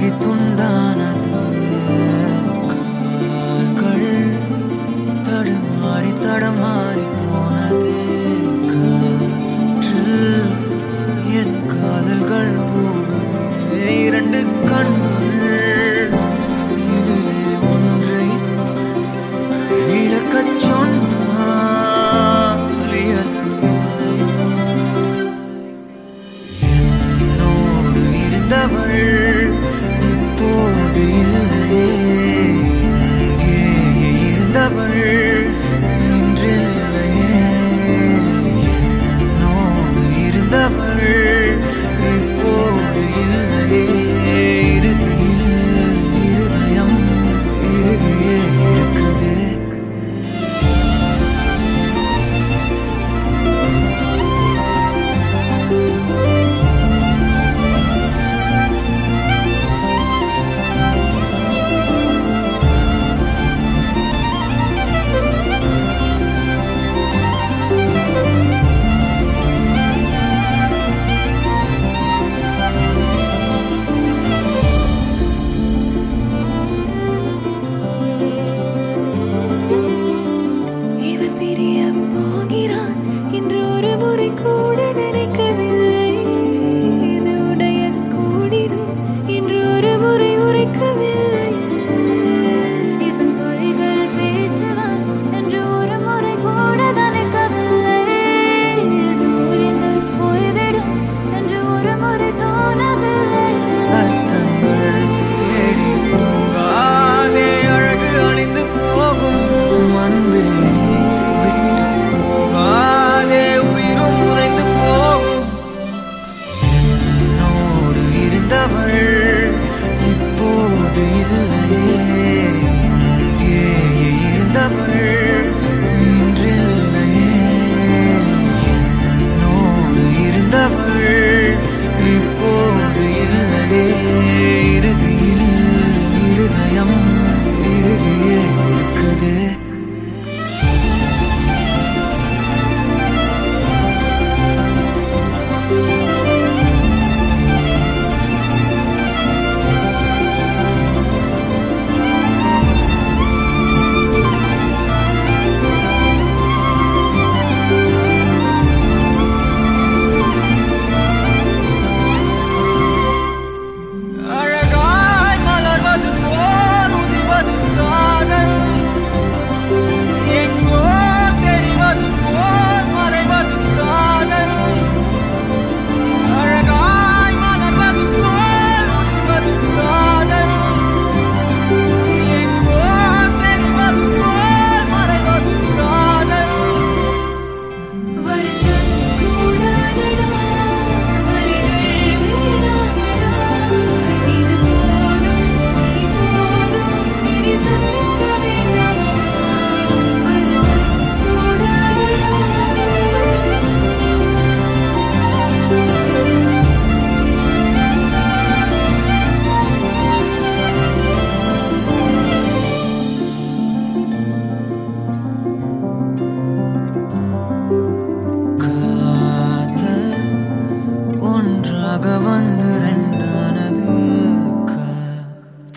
pague tu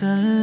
the